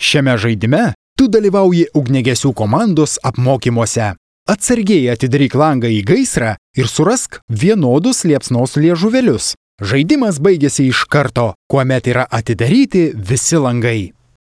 Šiame žaidime tu dalyvauji ugnegesių komandos apmokymuose. Atsargiai atidaryk langą į gaisrą ir surask vienodus liepsnos liežuvėlius. Žaidimas baigėsi iš karto, kuomet yra atidaryti visi langai.